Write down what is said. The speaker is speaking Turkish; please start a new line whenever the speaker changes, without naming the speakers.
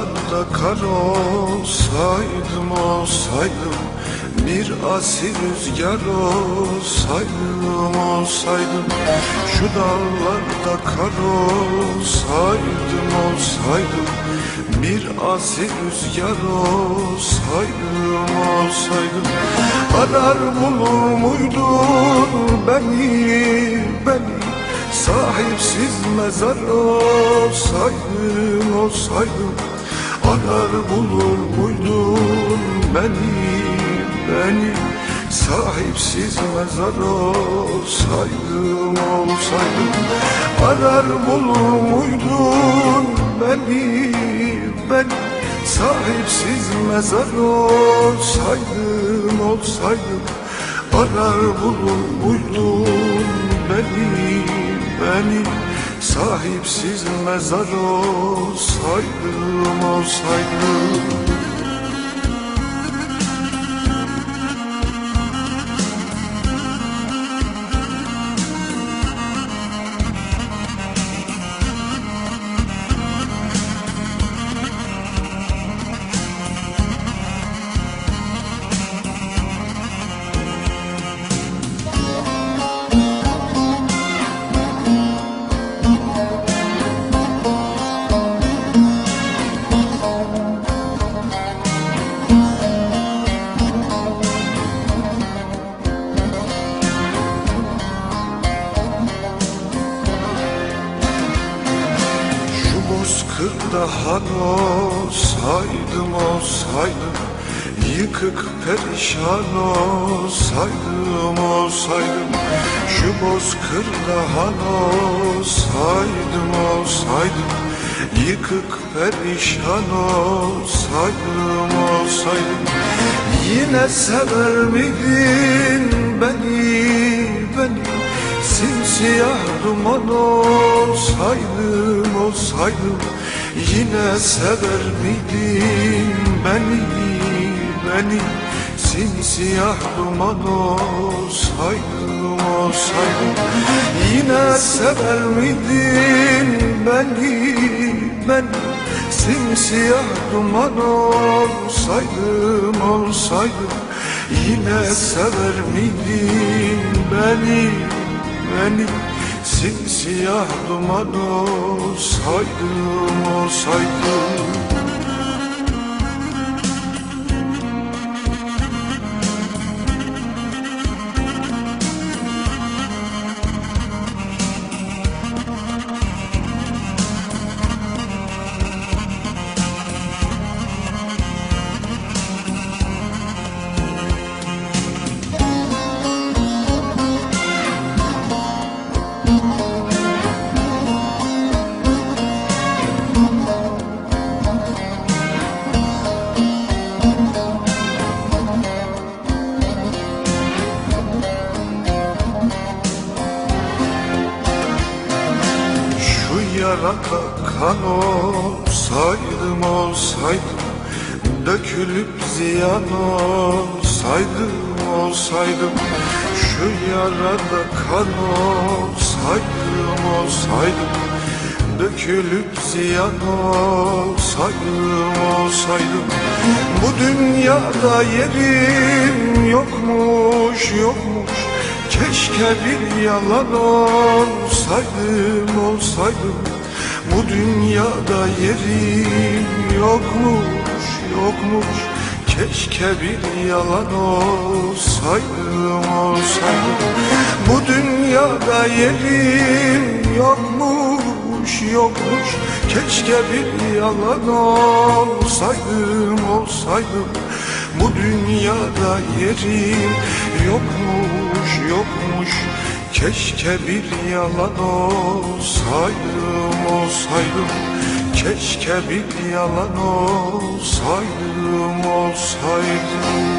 Fırat'ta kar olsaydım olsaydım Bir asil rüzgar olsaydım olsaydım. Şu dağlarda kar olsaydım olsaydım Bir asil rüzgar olsaydım olsaydım. Arar bulur muydun beni beni? Sahipsiz mezar olsaydım olsaydım. Arar bulur muydun beni beni? Sahipsiz mezar olsaydım olsaydım Arar bulur muydun beni beni? Sahipsiz mezar olsaydım olsaydım Arar bulur muydun beni beni Sahipsiz mezar olsaydım olsaydım bozkırda han olsaydım olsaydım Yıkık perişan olsaydım olsaydım Şu bozkırda han olsaydım olsaydım Yıkık perişan olsaydım olsaydım. Yine sever miydin beni beni? Simsiyah duman olsaydım olsaydım Yine sever miydin beni beni? Simsiyah duman olsaydım olsaydım. Yine sever miydin beni beni? Simsiyah duman olsaydım olsaydım. Yine sever miydin beni beni Simsiyah duman olsaydım olsaydım Yarada kan olsaydım olsaydım Dökülüp ziyan olsaydım olsaydım Şu yarada kan olsaydım olsaydım Dökülüp ziyan olsaydım olsaydım. Bu dünyada yerim yokmuş yokmuş. Keşke bir yalan olsaydım olsaydım Bu dünyada yerim yokmuş yokmuş. Keşke bir yalan olsaydım olsaydım. Bu dünyada yerim yokmuş yokmuş. Keşke bir yalan olsaydım olsaydım. Bu dünyada yerim yokmuş yokmuş Keşke bir yalan olsaydım olsaydım. Keşke bir yalan olsaydım olsaydım.